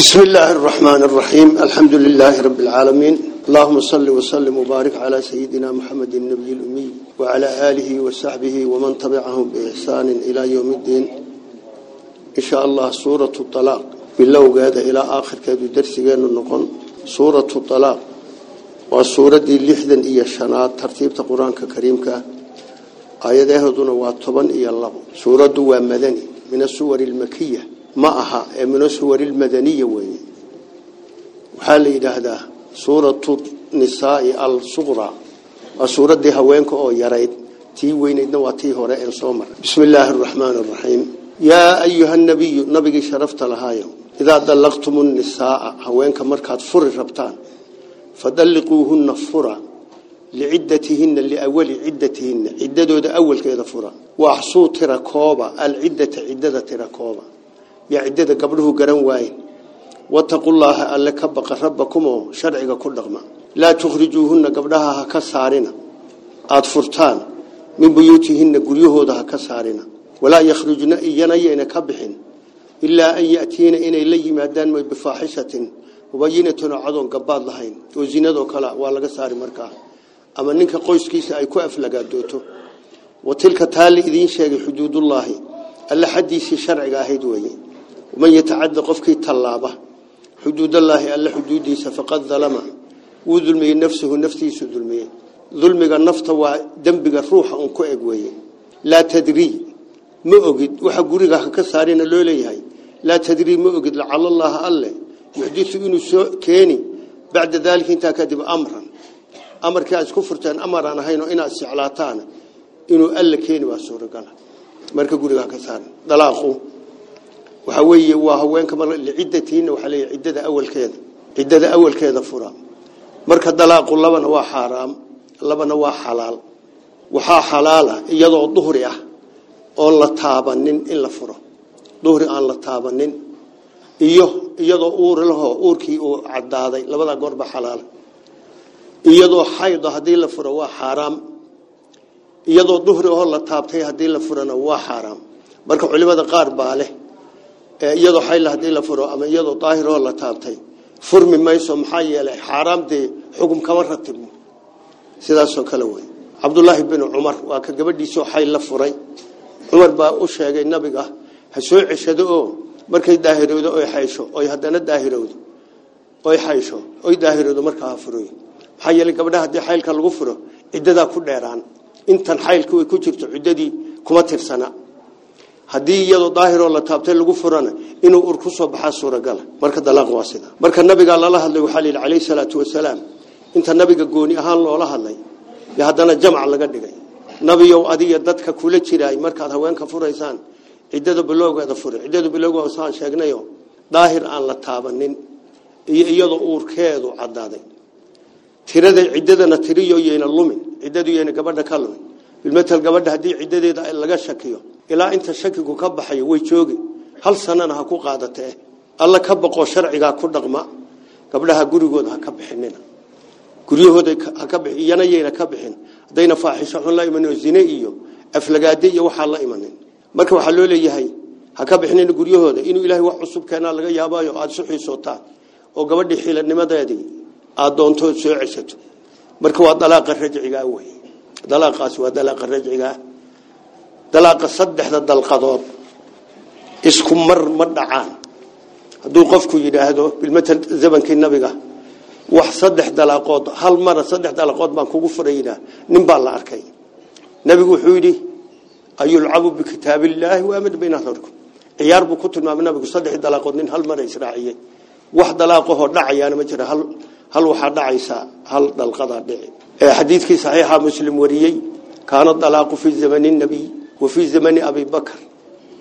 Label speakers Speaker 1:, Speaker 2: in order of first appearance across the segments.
Speaker 1: بسم الله الرحمن الرحيم. الحمد لله رب العالمين. اللهم صل وسلم وبارك على سيدنا محمد النبي الأمي وعلى آله وصحبه ومن تبعهم بإحسان إلى يوم الدين. إن شاء الله سورة الطلاق. بالله قاد إلى آخر كادو درسيان النقل سورة الطلاق. والسورة دي لحدا إيا الشنات ترتيب القرآن كريم كا آياته دون واتبا إيا الله سورة ومدني. من السور المكية. معها من السور المدنية وين؟ وحال إلى سورة النساء الصغرى. وسورة دي هوينك أو يريد تي وين إدنواتي هراء صومر. بسم الله الرحمن الرحيم. يا أيها النبي نبي شرفت لهايو إذا دلقتم النساء هوينك مركات فر ربطان. فدلقوهن فرا لعدتهن لأول عدتهن. عددو ده أول كذا فرا. وأحصو تركوبة العدة عدة تركوبة. يا عدة قبله قرن واين واتقوا الله ألا كبق ربكم شرعك كل رغم لا تخرجوهن قبلها كسارنا. أطفرتان من بيوتهن قريه ده كسارنا. ولا يخرجن إيانا كبحن. إلا أن يأتين إن إليه مادان بفاحشة مبينة عضون قباد لهين. وزينة وكلا ولا ساري مركاه أما نك قوس كيس أي كوف لقادوته وتلك تالي إذين شيء حدود الله. ألا حديث شرع قاهد وين. ومن يتعدى قفك طلابه حدود الله ألا حدودي فقد ظلم وظلمي نفسه نفسي سظلمي. ظلمي النفط ودنبي الروح أنكو أقوي. لا تدري. ما أجد وحقولك كسارين اللولي هاي. لا تدري ما أجد لعل الله الله يحدث إنه كيني. بعد ذلك إنت كذب أمرا. furteen amar aan ahayn oo inaad siclaataan inuu alla keeni waa suuragal marka guriga ka saaran dalaaqu waxa weeye waa haweenka mar ciddatiina waxa leeyahay ciddada awalkeeda. Ciddada awalkeeda fura. Marka dalaaqu labana waa xaraam labana waa xalaal. Waxa xalaala iyadoo duhri ah oo la taabanin in la furo. Duhri aan la taabanin. Iyo iyadoo uur laho uurkii uu cadaaday labada goorba xalaal iyadoo xayd haddii la furo waa xaraam iyadoo duhri oo la taabtay haddii la furana waa xaraam marka culimada qaar baa leh iyadoo xayd haddii la furo ama iyadoo daahir oo la taabtay furmi mayso maxaa yeelay xaraamtee xukum kama ratibmo sidaas oo kale way Abdullah ibn Umar waa ka gabadhiisoo xayd la furay. Umar baa u sheegay nabiga ha soo ceshado oo markay daahirowdo oo xaysho oo haddana daahirowdo oo xaysho oo daahirowdo markaa furay maxaa yeelay haddii xaylka lagu furo ciddadaa ku dheeraan. Intan xaylku ay ku jirto ciddadii kuma tirsana haddii iyadoo daahiroo la taabtay lagu furana inuu ur ku soo baxaa suuragala marka dalaaq waa sida. Marka nabiga lala hadlay waxaa lihi calayhi salaatu wasalaam inta nabiga gooni ahaan loola hadlay iyo haddana jamac laga dhigay. Nabiyow adiga dadka kula jiraay markaad haweenka furaysaan ciddada bilowgeeda fure ciddada bilowgeeda saan sheegnayo daahir aan la taabanin iyo iyadoo uurkeedu caddaaday. Tirada ciidadana tiriyo yeena lumin ciidadu yeena gabadha ka lumin. Gabadha haddii ciidadeeda laga shakiyo ilaa inta shakigu ka baxayo way joogi hal sanana ha ku qaadatee alla ka baqo sharciga ku dhaqma gabdhaha gurigooda ha ka bixinina guryahooda ha ka bixiyana yeena ka bixin hadayna faaxisho xun la iman zine iyo aflagaade iyo waxa la imanin marka waxa loo leeyahay ha ka bixinina guryahooda inuu ilaahay wax cusub keena laga yaabayo aad suxiisotaan oo gabadhii xilanimadeedii aad doonto soo ceshato marka waa dalaaqa rajciga way dalaaqaas waa dalaaqa rajciga dalaaqa saddexda dalqadood isku mar ma dhacaan hadduu qofku yidhaahdo bilmatal zamankii nabiga wax saddex dalaaqood hal mar saddex dalaaqood baan kugu furayna nin baa la arkay nabigu wuxuu yidhi ayulcabu bikitaabillaahi waamad bayna hadalkum ciyaar buu ku tilmaamay nabigu saddex dalaaqood nin hal mar israaciyay wax dalaaqahoo dhacayaana ma jira hal hal waxaa dhacaysa hal dalqada dhici ee xadiidkii saxiixa muslim wariyay kaana dalaaqu fi zamani nabiy وفي زمن أبي بكر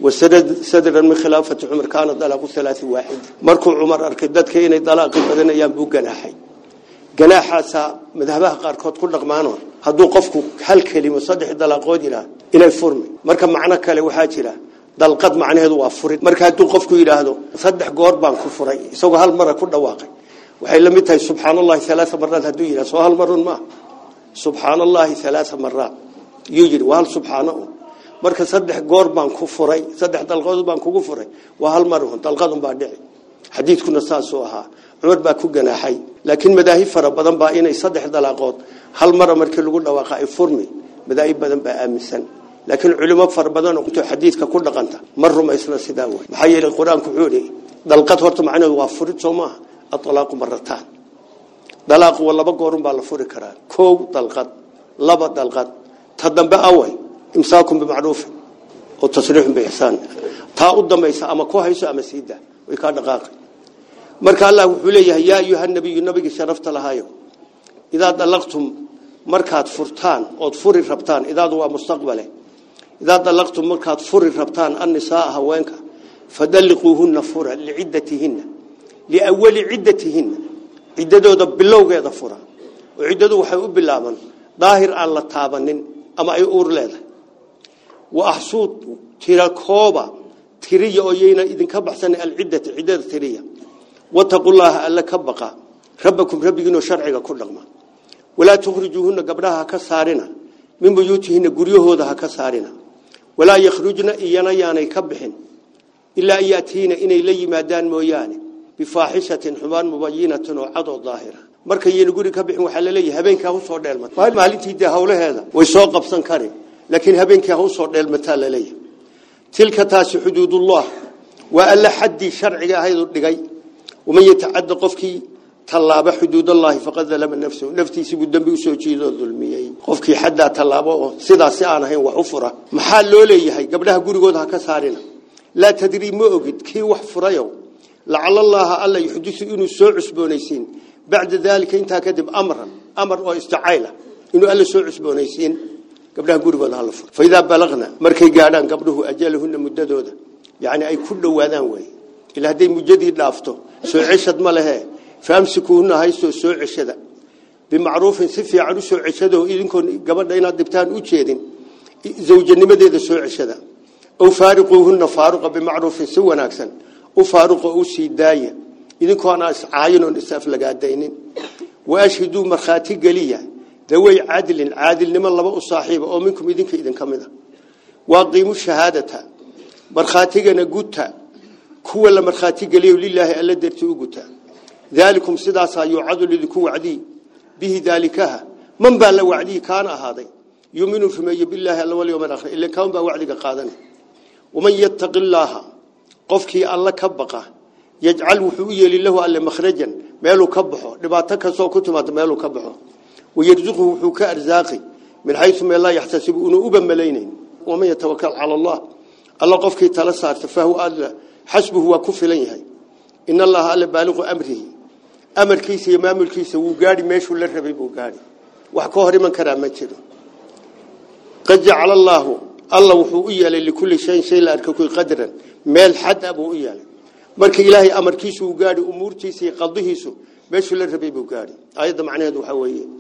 Speaker 1: وسدد سدد من خلافة عمر كان الضلاق ثلاثة واحد. مركو عمر أركدت كين الضلاق بدنا ينبو جناحي. جناحة سا مذهبها قارقات كل رقمانه هدو قفكو هل كلمة صدق الضلاق ودينا إلى الفرم مركب معنا كله وحاجلا قد معنا هذا وفرد مركب هدو قفكو إلى هذا صدق قربان كفرعي سوى هالمرة كل واقع. وحيل متى سبحان الله ثلاث مرات هدو إلى. سوى هالمرة ما؟ سبحان الله ثلاث مرات. يجري. وهل سبحانه؟ Marka saddex goor baan ku furay saddex dalqadood baan kugu furay waa hal mar un dalqadun baa dhici xadiidkuna saasuu ahaa cumar baa ku ganaaxay laakiin madaahib fara badan baa inay saddex dalaaqood hal mara markii lagu dhawaaqa ay furmi madaahib badan baa aaminsan laakiin culimo fara badan oo xadiidka ku dhaqanta ma rumaysna sidaa wey maxaa yeelay qur-aanku dalqad horta macnaheedu waa furid soo maaha aطalaaqu marataan dalaaqu goorun baa la furi karaa kow dalqad laba dalqad ta dambe imsaakun bimacruufin oo tasriixun biixsaan taa u dambaysa ama ku hayso ama siida way kaa dhaqaaqi marka allah wuxuu leeyahay yaa ayuha nabiyu nabigii sharafta lahaayo idaa dalaqtum markaad furtaan ood furi rabtaan idaadu waa mustaqbale idaa dalaqtum markaad furi rabtaan annisaaa haweenka fadalliquuhunna fura liciddatihinna liawali ciddatihinna ciddadooda bilowgeeda fura oo ciddadu waxay u bilaaban daahir aan la taabanin ama ay uur leedahay وأحصوت تركوبة تري أيينا إذا كبحسن العدة عدة ترية وتقول الله ألا كبقى. ربكم رب ربكم شرعك كلهم ولا تخرجوهن قبلها كسارنا. من بيوتهن قريوهو ذها كسارنا. ولا يخرجنا إيانا ياني كبحن. إلا إياتين إلي لي مادان موياني. بفاحشة حمان مبينة وعضو ظاهرة. marka yeen guriga bixin waxa la leeyahay habeenka uu soo dheelmad maalintii daa hawle heeda لكن هبينك هو صور للمثال لي تلك تاس حدود الله وألا حد شرعي هذا لقي ومن يتعد قفكي طلاب حدود الله فقد لم نفسه. نفتي سيب الدنبي وسوشي ظلمي قفكي حدا طلابه سيدا سيانا هين وحفرة. محال لولي هاي قبلها قولي قولها كسارنا لا تدري مؤقت كي وحفرة يوم لعل الله ألا يحدث إنه سوء عسبونيسين بعد ذلك إنت كدب أمرا. أمر واستعايلة إنه ألا سوء عسبونيسين furo fa idaa balaqna markay gaadhaan gabdhuhu ajalahunna muddadooda yacni ay ku dhowaadaan wey ila hadday muddadii dhaafto soo ceshad ma lehe faamsikuuhunna haystoo soo ceshada bimacruufin si fiican u soo ceshado idinkoon gabadha inaad dhibtaan u jeedin zawjanimadeeda soo ceshada aw faariquuhunna faaruqa bimacruufin si wanaagsan u faaruqa u sii daaya idinkoona iscaayin oon is-aflagaadaynin waashhiduu markhaati geliya idinka idinka mid a waaqiimu shahaadata markhaatigana guta kuwa la markhaati geliyo lilaahi alla darti u guta daalikum sidaasaa yuucadu lidinku wacdii bihi daalikaha man baa la wacdii kaana ahaaday yuminu rumeeye bilaahi alla walyowm alaakhir ila kaan baa wacdiga qaadanay waman yattaqi llaaha qofkii alla ka baqa yajcal wuxuu u yeeli lahu alle makhrajan meeluu ka baxo dhibaato kastoo ku timaado meeluu ka baxo ويرزقه حكاء رزاقي من حيث ما الله يحتسب أنه أبا ملينين ومن يتوكل على الله. الله قفك تلسار فهو أدلى حسبه وكف لينه إن الله ألا بالغ أمره. أمر كيس يمام الكيس وقاري ماشو ربي بقاري وحكوه رمان كرامته قد جعل الله الله وحو إيالا لكل شيء شيء لأركوكو قدرا. مال حد أبو إيالا مالك إلهي أمر كيس وقاري أمور كيس يقضيه سو ماشو ربي بقاري آيات معنى هذا حوية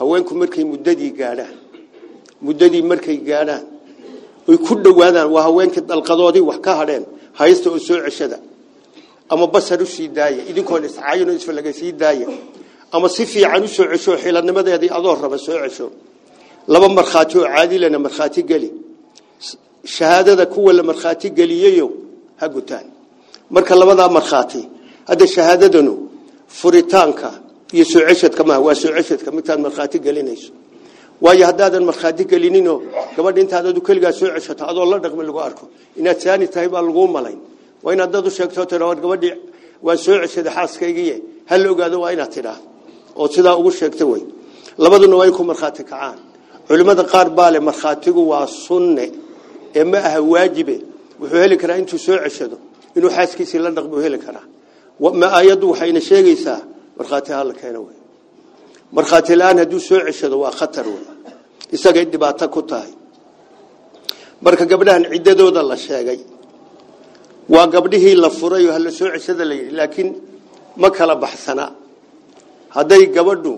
Speaker 1: haweenku markay muddadii gaadhaan muddadii markay gaadhaan oy ku dhowaadaan waa haweenkii dalqadoodii wax ka hadheen haysta oo soo ceshada ama basar u sii daaya idinkoon iscaayin oo isfalaga sii daaya ama si fiican u soo cesho xilanimadeedii adoo raba soo cesho laba markhaati oo caadilana markhaati geli shahaadada kuwa la markhaati geliyayo ha gutaan marka labadaa markhaati hadda shahaadadanu furitaanka markhaati gelininoo gabadha intaad adu keligaa soo ceshato adoo la dhaqmi lagu arko inaad saani tahay baa laguu malayn waa inaad dad u sheegto tia war gabadhii waan soo ceshaday xaaskaygiiye ha la ogaado waa inaad tidhaa oo sidaa ugu sheegta wey labaduna waa in ku markhaati kacaan culimmada qaar baa le markhaatigu waa sunne ee ma aha waajibe wuxuu heli karaa intuu soo ceshado inuu xaaskiisii la dhaqmo heli karaa ma aayaddu waxayna sheegaysaa markhaati hala keeno wey markhaati la-aan hadduu soo ceshado waa khatar wey isagay dhibaato ku tahay marka gabdhahan ciddadooda la sheegay waa gabdhihii la furay oo hala soo ceshada la yidhi laakiin ma kala baxsana hadday gabadhu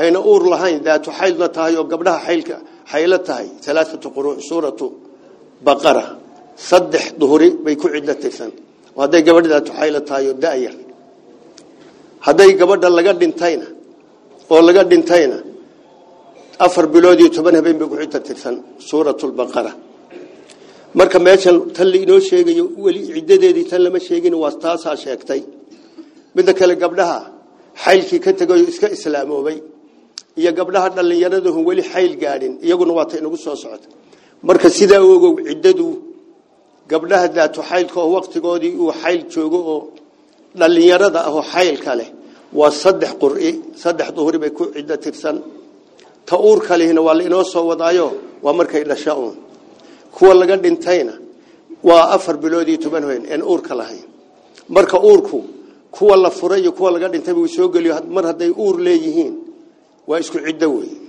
Speaker 1: ayna uur lahayn daatu xaylna tahay oo gabdhaha xaylka xaylo tahay alaaatu quru suuratu baqara saddex duhuri bay ku cidlo tirsan oo hadday gabadha daatu xaylo tahay oo da'yar hadday gabadha laga dhintayna oo laga dhintayna afar bilood iyo toban habeen bay ku cidlo tirsan suuratulbaqara marka meeshan tan inoo sheegayo weli ciddadeedii tan lama sheegin waa taasaa sheegtay midda kale gabdhaha xaylkii ka tegayo iska islaamoobay iyo gabdhaha dhallinyaradahu weli xayl gaadhin iyaguna waa ta inagu soo socota marka sidaa ogow ciddadu gabdhaha daatu xaylka oo waqtigoodii uu xayl joogo oo dhallinyarada ah oo xaylka leh waa saddex qur'i saddex duhuri bay ku ciddo tirsan. Ta uurka waa la inoo soo wadaayo waa markay dhasha uun kuwa laga dhintayna waa afar bilood iyo toban haween aan uurka lahayn. Marka uurku kuwa la furay iyo kuwa laga dhintay uu soo geliyo mar hadday uur leeyihiin waa isku ciddo weey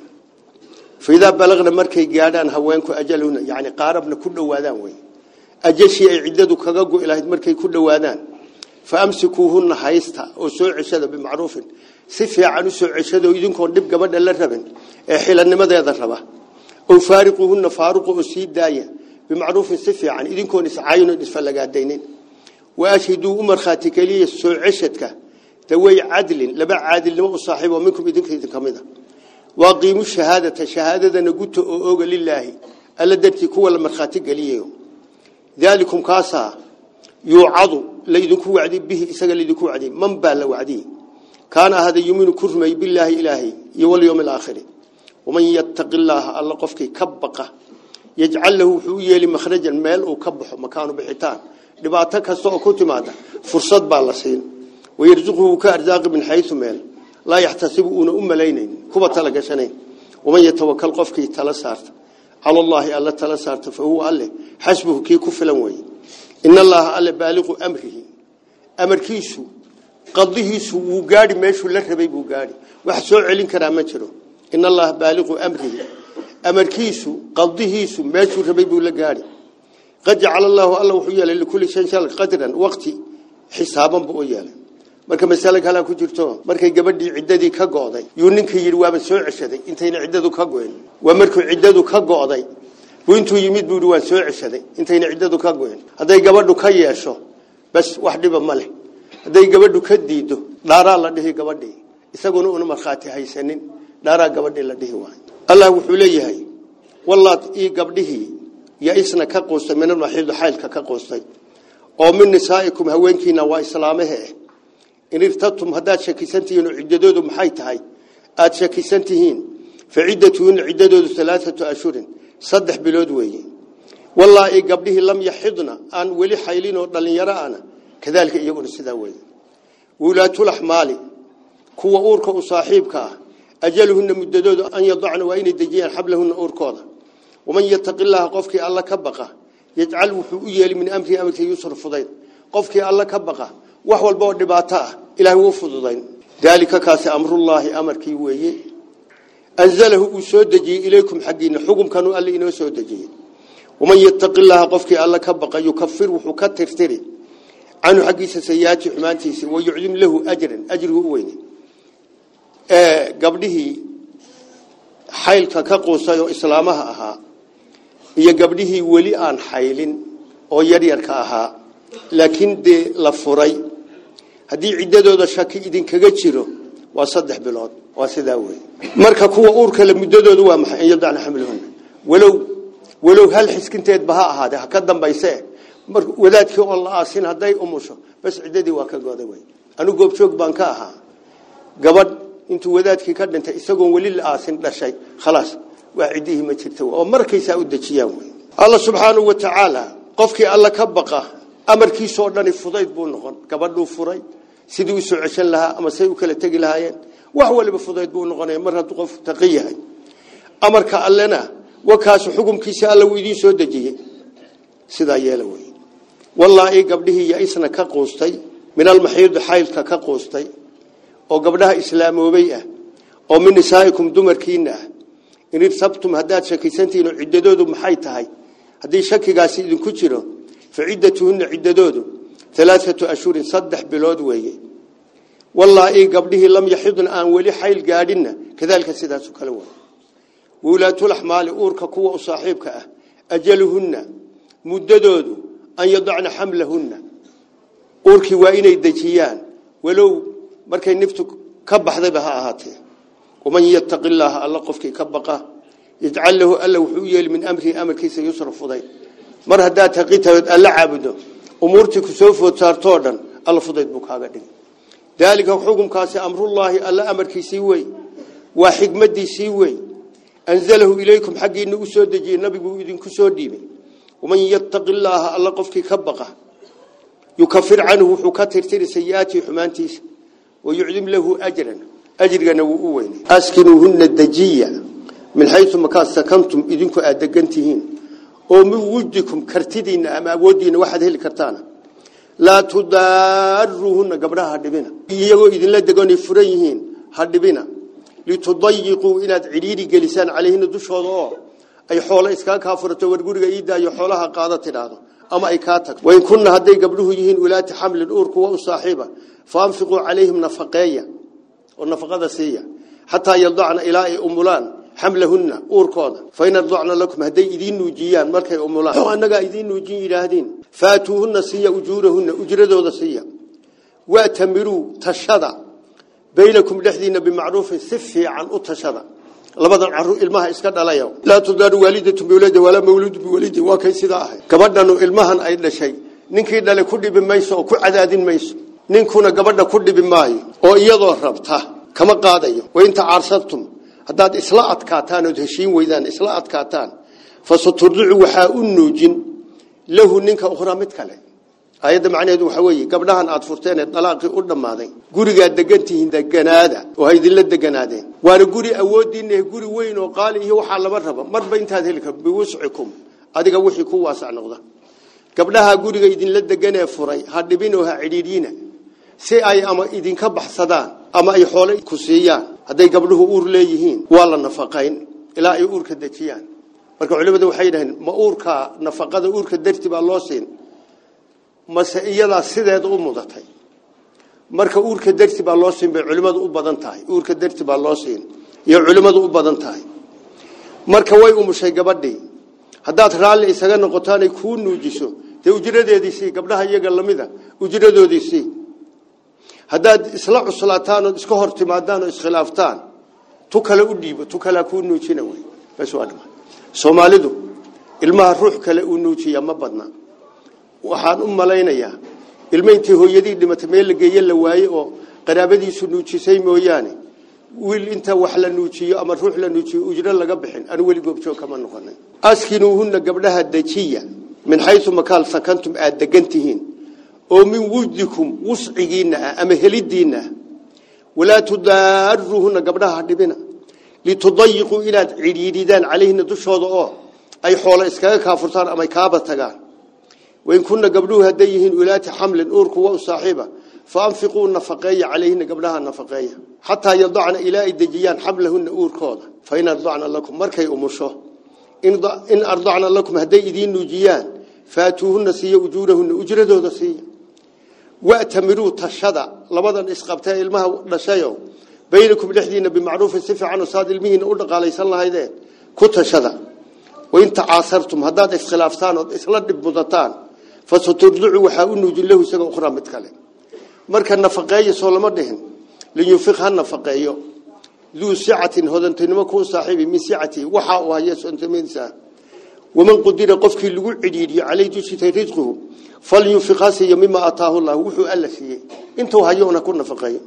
Speaker 1: fiidaa balagna markay gaadhaan haweenku ajaluna yani qaarabna ku dhowaadaan wey ajashii ay ciddadu kaga go'i lahayd markay ku dhowaadaan soo ceshado idinkoon dhib gabadha la rabin ee xilanimadeeda raba ow faariquuhunna faaruqu oo sii daaya bimacruufin si fiican idinkoon iscaayino isfallagaadaynin waashhiduu u markhaati keliya soo ceshadka dawey cadlin laba caadilnimo u saaxiibo minkum idinka idin ka mid a waaqiimu shahaadata shahaadadana guta oo ooga lilaahi alla dartii kuwa la markhaati geliyayo daalikum kaasaa yuucadu ليدكوا وعدي به إسقى ليدكو وعدي. من بال وعدي؟ كان هذا يمين كرمة بالله إلهي يوم يوم الآخر. ومن يتق الله الله قفك كبقة. يجعل له حوية لمخرج المال وكبح مكانه بحيطان بحيتان لبعتك هالسوكوت ماذا فرصة بالرسيل ويرزقه كأرزاق من حيث مال. لا يحتسبون أم لينين. كبة تلقى سنين ومن يتوكل قفك تلا سارت على الله ألا تلا سارت فهو عليه حسبه كي كفلا وي. إن الله على بالغ أمره. Amarkiisu qadihiisu wuu gaadhi meeshuu la rabay buu gaadhi wax soo celin karaa ma jiro ina allaha baaliqu amrihi amarkiisu qadihiisu meeshuu rabay buu la gaadhi qad jacala allaahu alla wuxuu yeelay likulli shayin shay qadran waqti xisaaban buu u yeelay marka masale kale ku jirto markay gabadhii ciddadii ka go'day yuu ninkii yidhi waaba soo ceshaday intayna ciddadu ka go'in waa markuu ciddadu ka go'day intuu yimid buu waan soo ceshaday intayna ciddadu ka go'in hadday gabadhu ka yeesho ma leh hadday gabadhu ka diido dhaaraa la dhihi gabadhii isaguna una markhaati haysanin dhaaraa gabadhii la dhihi waayo allah wuxuu leeyahay wallaad ii gabdhihii yaisna ka quustay min almaxiidu xaylka ka quustay oo min nisaa'ikum haweenkiina waa islaamahe in irtabtum haddaad shakisan tihiin oo ciddadoodu maxay tahay aada shakisan tihiin fa ciddatuhunna ciddadoodu alaaatu ashhurin saddex bilood weeye والله إيه قبله لم يحضنا. أن ولي حيلين ودلن يرانا كذلك يقول السيداوي ولا تلح مالي كو أورك وصاحبك أجلهن مددود أن يضعن وإن دجيان حبلهن أوركوض. ومن يتق الله قفك الله كبقى يجعل وحوية من أمره أمره يسر فضيل. قفك الله كبقى وحو البور نباته إلهي وفضيل ذلك كاس أمر الله أمر كيوهي أنزله أسودجي إليكم حقين. حكم كانوا ألي إنه أسودجيه waman yattaqi llaaha qofkii alla ka baqa yukafir wuxuu ka tirtiri canhu xaggiisa sayiaati xumaantiisi wayucdim lahu ajran ajrigu u weyne gabdhihii xaylka ka quusay oo islaamaha ahaa iyo gabdhihii weli aan xaylin oo yaryarka ahaa laakiin dee la furay haddii ciddadooda shaki idinkaga jiro waa saddex bilood waa sidaa wey bas ciddadii waa ka goda wey anigu goobjoog baan ka ahaa gabadh intuu wadaadkii ka dhintay isagoon weli la aasin dhashay khalaas waa ciddihii ma jirta oo markaysaa u dejiyaan wey alla subxaanahu wa tacaala qofkii alla ka baqa amarkiisoo dhani fudayd buu noqon gabadhuu furay sidii u soo ceshan lahaa ama say u kala tegi lahaayeen wax waliba fudayd buu noqonaya mar hadduu qof taqi yahay amarka allena soo dejiyey sidaa yeela wey wallaahi gabdhihii yaisna ka quustay min almaxiidi xaylka ka quustay oo gabdhaha islaamoobay ah oo min nisaa'ikum dumarkiina ah in irtabtum haddaad shakisantihiin oo ciddadoodu maxay tahay haddii shakigaasi idinku jiro fa ciddatuhunna ciddadoodu alaaatu ashhurin saddex bilood weeye wallaahi gabdhihii lam yaxidna aan weli xayl gaadhinna kadaalika sidaasu kale way ah ajaluhunna muddadoodu an yadacna xamlahunna uurkii waa inay dejiyaan walow markay niftu ka baxdayba ha ahaatee waman yattaqi llaaha alla qofkii ka baqa yajcal lahu alla wuxuu u yeeli min amrihi amarkiisa yusra fudayd mar haddaad taqitahood alla caabudo umuurtii ku soo food saartoo dhan alla fudayd buu kaaga dhigay daalika xukumkaasi amrullaahi alla amarkiisii wey waa xikmadiisii wey أنزله إليكم حق إنه أسود جي النبي بويدين كسود ديمي. ومن يتق الله الله قفك كبقة. يكفر عنه حكاتر تري سيئاتي حمانتيس ويعلم له أجرا. أجر قنو أوين أسكنوهن الدجية من حيث مكان سكنتم إذنك أدقنتهين من ودكم كرتدين أما ودين واحد هل كرتانا. لا تدارهن قبرها هدبنا. إذن لا دقوني فريهين هدبنا. Oo ay xoolo iskaga kaa furato war guriga ii daayo xoolaha qaada tidhaahdo ama ay kaa tagto wain kunna hadday gabdhuhu yihiin ulaati xamlin uur kuwa u saaxiiba faanfiquu calayhim nafaqeeya oo nafaqada siiya xataa yaldacna ilaa ay umulaan xamlahunna uurkooda fain ardacna lakum hadday idiin nuujiyaan markay umulaan annagaa idiin nuujin yidhaahdiin faatuuhunna siiya ujuurahunna ujradooda siiya watamiruu tashada baynakum dhexdiina بينكم لحدين بمعروف سفي عن أطشرة لبدا عرو إلمها إسكت على يوم. لا تدار والدة بولد ولا مولود بولد وكيس ذاه كبرنا المها أيضا شيء نك إذا لكل بميس أو كل عدد ميس نكون قبرنا كل بماي. أو يضر ربطه. كما قاد أيوه. يوم وإنت عرستم هذا إصلاحات كاتان وتهشين وإذا إصلاحات كاتان. فسترضع وحاء النوجن له نك أخرى متكلم. Ayadda macnaheedu waxa weeye gabdhahan aad furteen ee dalaaqii u dhammaaday gurigaad degantihiin deganaada oo ha idinla deganaadeen waana guri awooddiinna guri weyn oo qaali iyo waxaa lama raba marba intaad heli kar biwuscikum adiga wixii ku waasac noqda gabdhaha guriga idinla deganee furay ha dhibin oo ha cidhiidhiina si ay ama idinka baxsadaan ama ay xoole ku siiyaan hadday gabdhuhu uur leeyihiin waa la nafaqayn ilaa ay uurka dejiyaan marka culimadu waxay yidhaheen ma uurka nafaqada uurka darti baa loo siin mase iyadaa sideeda u mudatay. Marka uurka darti baa loo siin bay culimadu u badan tahay. Uurka darti baa loo siin iyo culimadu u badan tahay. Marka way umushay gabadhii. Haddaad raalli isaga noqotaanay kuu nuujiso dee ujradeediisii gabdhaha iyaga lamida ujradoodiisii haddaad isla cuslaataan oo iska hor oo iskhilaaftaan tu kale u dhiibo tu kalea kuu nuujina dhama soomaalidu ilmaha ruux kale uu nuujiya ma badna waxaan u malaynayaa ilmo intii hooyadii dhimatay meel la geeye la waaye oo qaraabadiisu nuujisay mooyaane wiil inta wax la nuujiyo ama ruux la nuujiyo ujro laga bixin anu weli goobjoog kama noqonin askinuuhunna gabdhaha dejiya min xaysu makaal sakantum aad degan tihiin oo min wujdikum wuscigiinna ah ama helidiinna ah walaa tudaaruuhunna gabdhaha ha dhibina litudayiquu inaad cidhiidhidaan calayhina dushooda oo ay xoolo iskaga kaafurtaan ama kaaba tagaan وإن كنا قبلوها ديهن ولات حمل أورك وصاحبة فأنفقوا النفقية عليهن قبلها النفقية حتى يضعن إلى الدجيان حملهن أورك هذا فإن أرضعن لكم مركي أمشه إن, ض... إن أرضعن لكم هدي دين نجيان فأتوهن سي وجودهن أجرده سي وأتمروا تشدع لبدا إسقبتا إلمها نشايو بينكم لحدين بمعروف السفع عن صاد المهن أولق عليه صلى الله عليه كتشدع وإن تعاصرتم هداد إسخلافتان وإسلاد بمضتان فسترضعوا حاولوا جلله سبع أخرى متكلم. مركا النفقية سولما دهن. لينفقها النفقية ذو ساعة هذا أنت ما كون صاحبي من ساعتي وحا وهي أنت من ساعة ومن قدر قفك اللي قل عديدي عليه تشتي رزقه. فلينفقها سيا مما أطاه الله. وحو ألا سيا انت وهي أنا كون نفقية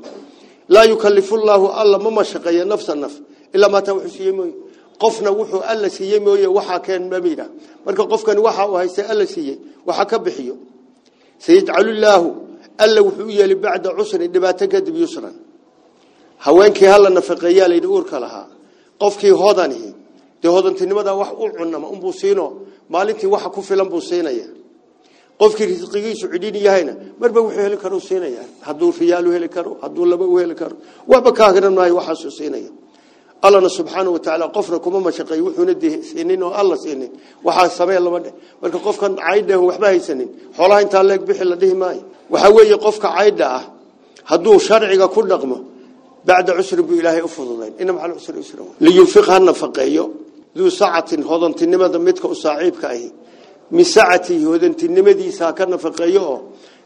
Speaker 1: لا يكلف الله الله مما شقية نفس النف إلا ما توحي سيا مين qofna wuxuu alla siiyey mooye waxaa keen mamida marka qofkani waxa uu haysta alla siiyey waxa ka bixiyo sayajcalullahu alla wuxuu u yeeli bacda cusrin dhibaato kadib yusran haweenkii hala nafaqeeyaa layidhi uurka lahaa qofkii hodanihi dee hodantinimada wax u cunama unbuu siino maalintii waxa ku filan buu siinaya qofkii risqigiisu cidhin yahayna marba wuxuu heli karo siinaya hadduu riyaalu heli karo hadduu laba u heli karo waxba kaahiran maayo waxaasuu siinaya siinin waxaa samee lama dheh marka qofkan caydha waxba haysanin xoolaha intaa leeg bixi la dhihi maayo waxaa weeye qofka caydha ah hadduu sharciga ku dhaqmo bacda cusrin buu ilaahay u fududayn ina macal cusri usra liyunfiq ha nafaqeeyo duu sacatin hodantinimada midka u saaxiibka ahi min sacatihi hodantinimadiisa ha ka nafaqeeyo oo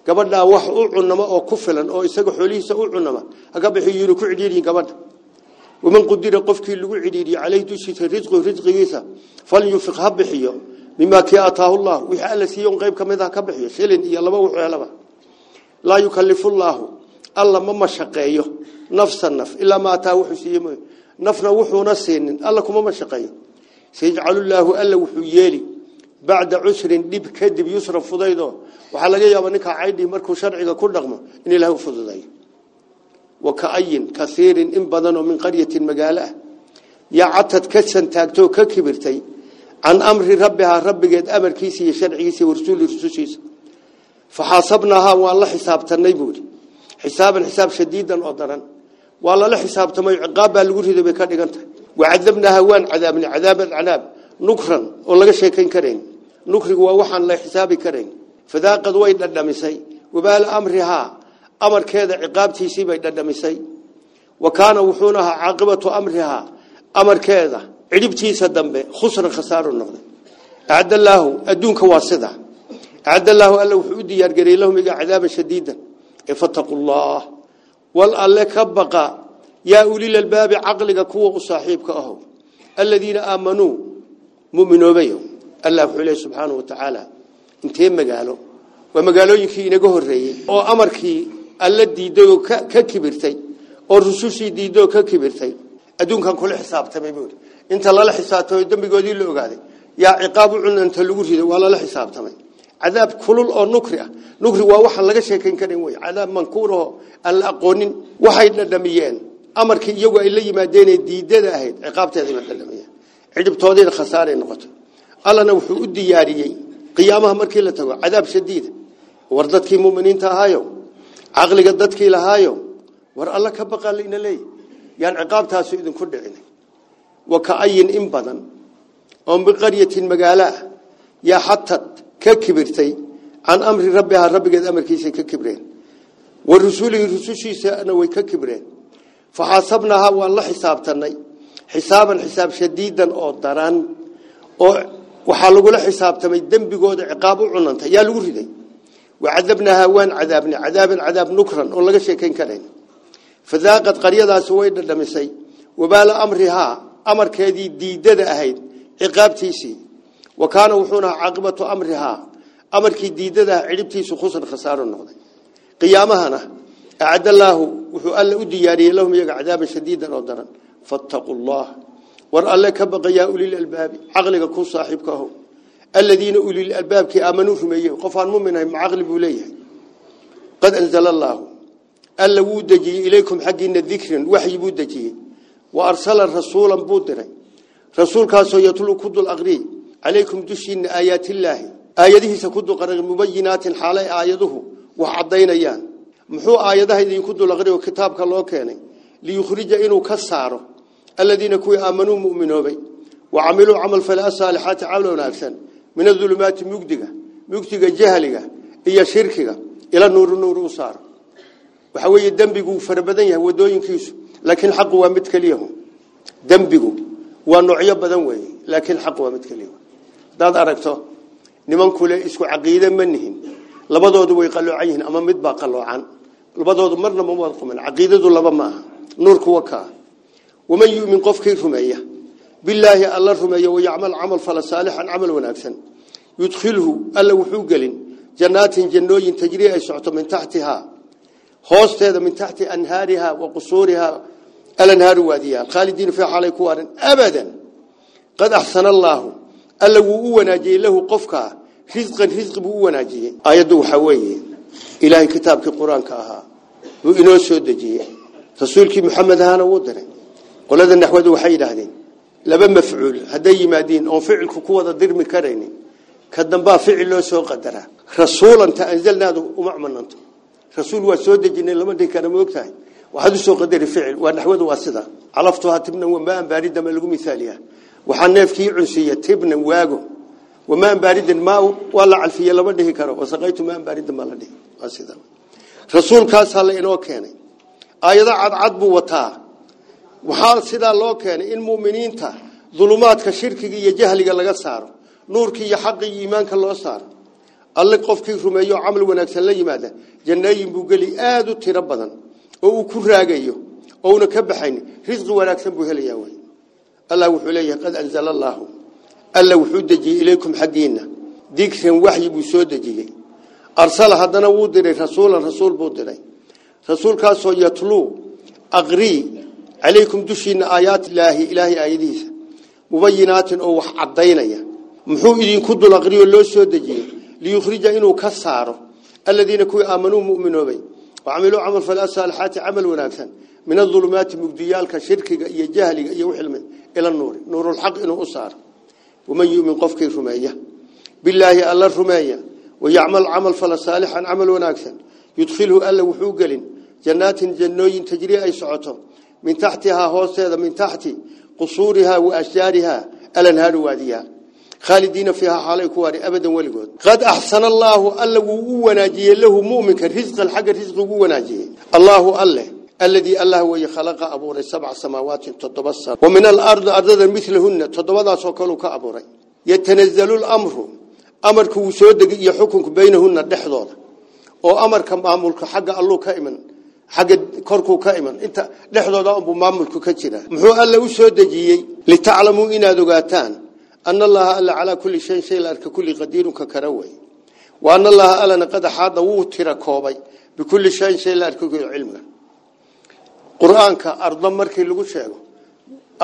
Speaker 1: gabadhaa wax u cunama oo ku filan oo isaga xoolihiisa u cunama haka bixiyo yunu ku cidhiidhin gabadha ومن قدر قفكي لو عيدي عليه تشيت رزق رزق يسا. فلينفق حبخيو مما كاتاه الله. وحال سيون قيب كميدا كبخيو شيلين يا لبا وخه الله لا يكلف الله الله مما مشقيه نفس النف إلا ما أتاه وحسيمه نفنا وحونا سينين الله كما مشقيه سيجعل الله ألا وحيلي بعد عشر دب كدب يسر فديده وحا لا يابا عيدي مركو شرعيده كو دقمه إن الله فديده وكأين كثير إن بدنوا من قرية المجالة عتت كسن تاجتو ككبرتي. عن أمر ربها رب قد أمر كيسي شرعيسي ورسول رسوسيس فحاسبناها والله حساب تنيبوري. حسابا حساب شديدا أضرا والله لحساب تمي عقابا الورد بكاد يقنته وعذبناها وان عذاب العذاب العناب. نكرا والله شيء كان كرين. نكر وواحد الله حسابي كرين. فذا قد ويد الدمسي. وبال أمرها أمر كذا عقاب عقابتي سيبي دندمسي وكان وحونها عاقبة أمرها أمر كذا عجبتي سدم به خسر خسارة النقد عد الله أدونك واسدة عد الله قال له وحودي يرجري لهم عذاب شديد افتقوا الله والألك بقى يا أولي الباب عقلك قوة صاحبك أهو الذين آمنوا مؤمنوا بيهم الله عليه سبحانه وتعالى انتين مقالوا ومقالوا ينكي نقه الرئي وأمر كي alla diiday oo ka kibirtay oo rusushii diiday oo ka kibirtay adduunkan kula xisaabtamay buuri inta lala xisaabtamay dambigoodii la ogaaday yaa ciqaab u cunanta lagu riday waa lala xisaabtamay cadaab kulul oo nukri ah nukri waa waxaan laga sheekayn karin wey cadaab mankuuraho aan la aqoonin waxay dhadhamiyeen amarkii iyagu ay la yimaadeenee diidada ahayd ciqaabteeda la dhadhamiyeen cidhibtoodiina khasaaray noqotay allana wuxuu u diyaariyey qiyaamaha markii la tago cadaab shadiida war dadkii muminiinta ahaayo caqliga dadkii lahaayo war alla ka baqa ina leey yaan ciqaabtaasu idinku dhicin wa kaayin in badan oo biqaryatin magaalo ah yaa xatad ka kibirtay can amri rabbihaa rabbigeed amarkiisa ka kibreen wa rusulihi rusushiisana way ka kibreen faxaasabnahaa waan la xisaabtanay xisaaban xisaab shadiidan oo daran oo waxaa lagula xisaabtamay dembigooda ciqaab u cunanta yaa lagu riday waan cadaabnay cadaaban cadaab nukran oo laga sheekayn karayn fadaaqad qaryadaasi way dhadhamisay wabaala amrihaa amarkeedii diidada ahayd ciqaabtiisii wa kaana wuxuuna ahaa caaqibatu amrihaa amarkii diidada ah cidhibtiisu khusran khasaaro noqday qiyaamahana acadallaahu wuxuu alla u diyaariyey lahum iyaga cadaaban shadiidan oo daran fattaquu llah war alle ka baqa yaa ulil albaabi caqliga ku saaxiibka الذين أولي الألباب كي آمنوا رميه قفان مع اغلب إليه قد أنزل الله. ألا ودجي إليكم حق إن الذكر وحي بودجي. وأرسل رسولا بودره. رسول كاسو يطلو كدو الأغري. عليكم دشين آيات الله. آياته سكدو قرغ مبينات حالة آياته. وحضين أيان. محو آياته إذن كد الأغري وكتابك الله كان ليخرج إنو كساره الذين كوي آمنوا مؤمنوا بي. وعملوا عمل فلا صالحات عملوا نافسا min adulumaati mugdiga mugdiga jahliga iyo shirkiga ila nuuru nuuru u saaro waxa weeye dembigu fara badan yahay wadooyinkiisu laakiin xaqu waa mid keliyahu dembigu waa noocyo badan weeye laakiin xaqu waa mid keliya hadaad aragto niman kule isku caqiide ma nihin labadoodu way qaloocan yihiin ama mid baa qaloocan labadoodu marna ma wada quman caqiidadu laba ma aha nuurku wakaa waman yumin qofkii rumeeya بالله الله أيوة رميه ويعمل عمل فلا صالحا عمل وناكسا يدخله ألا وحوق لن جنات جنوي تجري أي سعط من تحتها. خوصت هذا من تحت أنهارها وقصورها. الأنهار واديا الخالدين في حال كوار أبدا. قد أحسن الله. ألا وقوة ناجي له قفك رزقا رزق بقوة ناجي آيده حوي إلهي كتابك القرآن كاها. وإنه سودجي. تسولك محمد هانا ودرن قل هذا النحو ذو حي لهذه dambaa ficil loo soo qadaraa rasuulanta anzalnaadu uma mananto rasuul waa soo dejinay lama dhihi kara ma ogtahay waxaad u soo qadari ficil waa naxwadu waa sida calaftuhaa tibnan wamaan baaridan ma lagu misaaliyaa waxaa neefkii cunsiiya tibnan waago wamaan baaridan maa waa la calfiye lama dhihi karo wasaqaytu maan baaridan baa la dhihi waa sida rasuulkaasaa la inoo keenay aayado cadcad buu wataa muminiinta dulumaadka shirkiga iyo jahliga laga saaro nuurkii iyo xaqii iyo iimaanka loo saaro alle qofkii rumeeyo camal wanaagsan la yimaada jannooyin buu geli aada u tiro badan oo uu ku raagayo oo una ka baxayn risqi wanaagsan buu helayaa wey allah wuxuu leeyahay qad anzala allaahu alla wuxuu dejiyey ilaykum xaggiinna dikran waxyi buu soo dejiyey arsala haddana wuu diray rasuulan rasuul buu diray rasuulkaasoo yatluu aqrii عليكم دشين آيات الله إله آيديس. مبينات أو وحعدين محو إذن كدوا لغريو اللو سودجي. ليخرج إنو كسار الذين كوي آمنوا مؤمنوا بي. وعملوا عمل فلا فالأسالحات عمل وناكسا من الظلمات مقديالك شرك يجهل يوحي المن إلى النور. نور الحق إنو أسار. ومن يؤمن قفك رمية. بالله ألا رمية. ويعمل عمل فلا فالأسالحا عمل وناكسا يدخله ألا وحوقل جنات جنوي تجري أي سعطه من تحتها هوسيدا من تحت قصورها وأشجارها الأنهار وادية خالدين فيها حالي كواري أبدا والقود قد أحسن الله ألا ووناجيه له مؤمن كالرزق الحق الرزق ووناجيه الله ألا الذي الله هو خلق أبوري سبع سماوات تتبصر. ومن الأرض أرضا مثلهن تتبضى سوكالك أبوري يتنزل الأمر أمرك وسودك يحكمك بينهن الدحضور. أو معمولك حق الله كائما. حق كركو كائما أنت دحضور أبو مامولك كتيرا محو الله وسودجي لتعلموا إن ذقاتان أن الله ألا على كل شيء شيء لأرك كل قدير ككروي وأن الله ألا قد حاض وتر كوبي بكل شيء شيء لأرك كل علمه quraanka ardo markii lagu sheego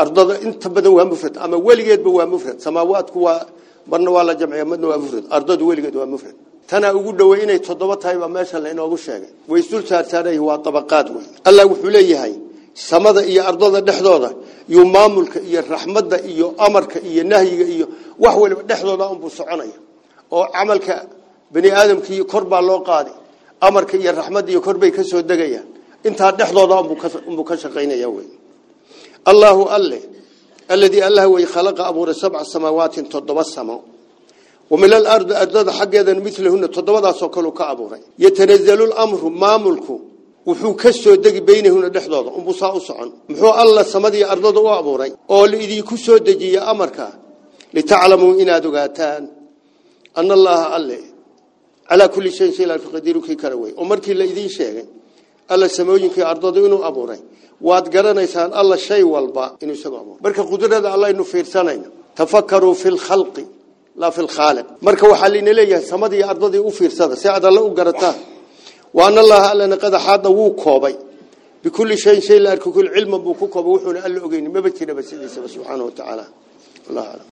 Speaker 1: ardada inta badan waa mufrad ama waligeedba waa mufrad samaawaadku waa marna waa la jamciyaa madna waa mufrad ardadu waligeed waa mufrad tana ugu dhaway inay toddoba tahay baa meesha la inoogu sheegay way isul saartaaray waa tabaqaad wey allah wuxuu leeyahay samada iyo ardada dhexdooda iyo maamulka iyo raxmadda iyo amarka iyo nahyiga iyo wax waliba dhexdooda unbuu soconaya oo camalka bani aadamkii kor baa loo qaaday amarka iyo raxmadda iyo kor bay ka soo degayaan inta dhexdooda umbu ka shaqeynaya way Allahu alle alladhi Allah way khalaqa abura sab'a samawati toddoba samo ومن الأرض أجداد حق يذن مثلهن تضوضا سوكلو كأبوري يتنزل الأمر مامولكو وحو كسو دقي بينهن الدحضوض أمبو ساوسعن محو الله سمدي أرضوض وأبوري أول إذي كسو دقي يا أمركا. لتعلموا إنا دقاتان. أن الله ألي. على كل شيء سيلا في قديره كي كروي. أمرك إلا إذي شيء. الله سمويين كي أرضوض إنو أبوري waad garanaysaan alla shay walba inuu sababo marka qudrada allah inuu fiirsanayna tafakkaru fil khalqi la fil khaliq marka waxa liina leeyahay samadii ardadii u fiirsada si aad alla u garataan wa anna allaha alla qad hada wuu koobay bikulli shay shay la arku kul ilma buu ku koobay wuxuuna alla ogeyn ma bajira basidiisa subhanahu wa ta'ala allah